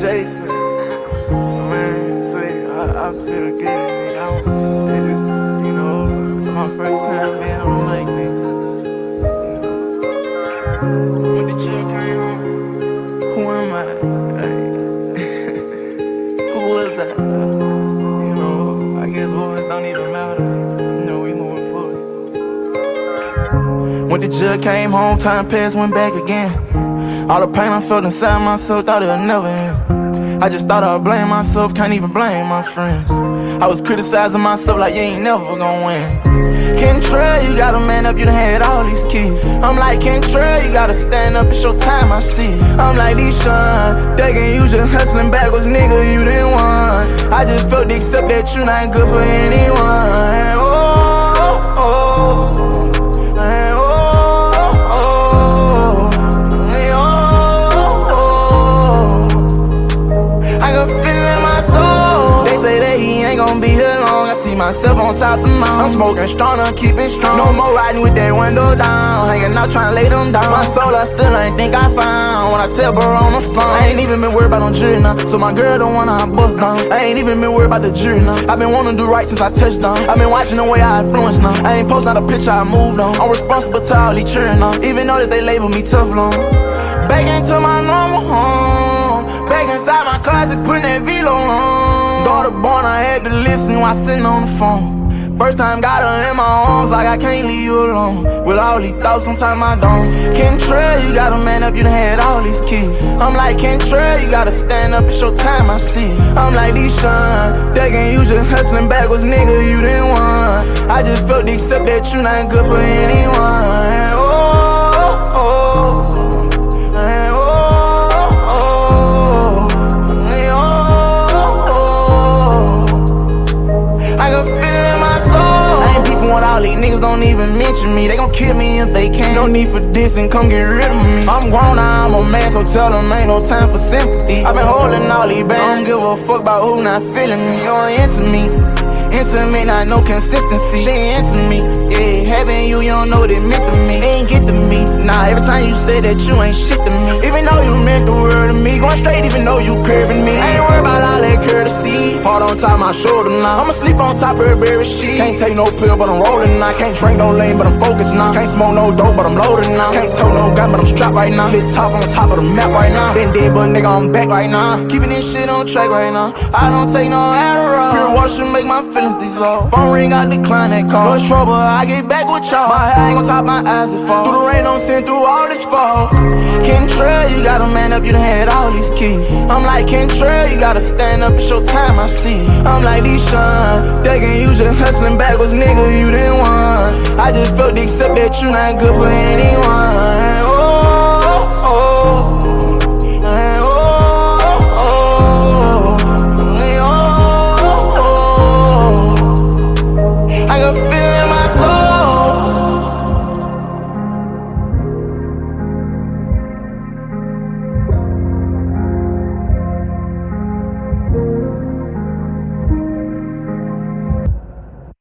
Man, say I, I feel good, nigga. I'm, it is, you know, my first time being on mic, nigga. When the chill came home, who am I? Hey. who was I? You know, I guess words don't even matter. You know, we moving forward. When the judge came home, time passed, went back again. All the pain I felt inside myself, thought it would never end. I just thought I'd blame myself, can't even blame my friends. I was criticizing myself like you ain't never gonna win. Kentrell, you gotta man up, you done had all these keys. I'm like Kentrell, you gotta stand up, it's your time, I see. I'm like Deshaun, thinking you just hustling backwards, nigga, you didn't want. I just felt to accept that you not good for anyone. Myself on top the mountain. I'm smoking strong, I'm keeping strong. No more riding with that window down. Hanging out trying to lay them down. My soul, I still ain't think I found. When I tell her on the phone, I ain't even been worried about no jury now. So my girl don't wanna bust down. I ain't even been worried about the jury now. i been wanting to do right since I touched down. i been watching the way I influence now. I ain't post not a picture I moved on. I'm responsible to all these cheering now. Even though that they label me tough long. Back into my normal home. Back inside my closet, putting that velo on. Daughter born, I had to while sitting on the phone. First time got her in my arms, like I can't leave you alone. With all these thoughts, sometimes I don't. Kentrell, you got a man up, you done had all these keys. I'm like Kentrell, you gotta stand up, it's your time, I see. I'm like Deshaun, thinking you just hustling backwards, nigga, you didn't want. I just felt to accept that you not good for anyone. Niggas, don't even mention me. They gon' kill me if they can. No need for this and come get rid of me. I'm grown now, I'm a man, so tell them ain't no time for sympathy. i been holding all these bands, don't give a fuck about who not feeling me. Ain't into me. Into me, not no consistency. She ain't into me. Yeah, having you, you don't know what it meant to me. Ain't get to me. Nah, every time you say that you ain't shit to me. Even though you meant the world to me. Going straight, even though you curving me. I ain't worried about Heart on top my shoulder now. I'ma sleep on top of her berry sheet. Can't take no pill, but I'm rolling now. Can't drink no lane, but I'm focused now. Can't smoke no dope, but I'm loaded now. Can't tow no gun, but I'm strapped right now. Lit top on top of the map right now. Been dead, but nigga, I'm back right now. Keeping this shit on track right now. I don't take no Adderall. Pure water should make my feelings dissolve. Phone ring, I decline that call. No trouble, I get back with y'all. My hair ain't gon' top my eyes it fall. Through the rain, don't send through all this fall. Kentrell, you gotta man up, you done had all these keys. I'm like Kentrell, you gotta stand up, it's your time, I see. I'm like Deshaun, begging you just hustling backwards, nigga, you didn't want. I just felt the accept that you not good for anyone. Oh, oh. oh. oh, oh I can feel in my soul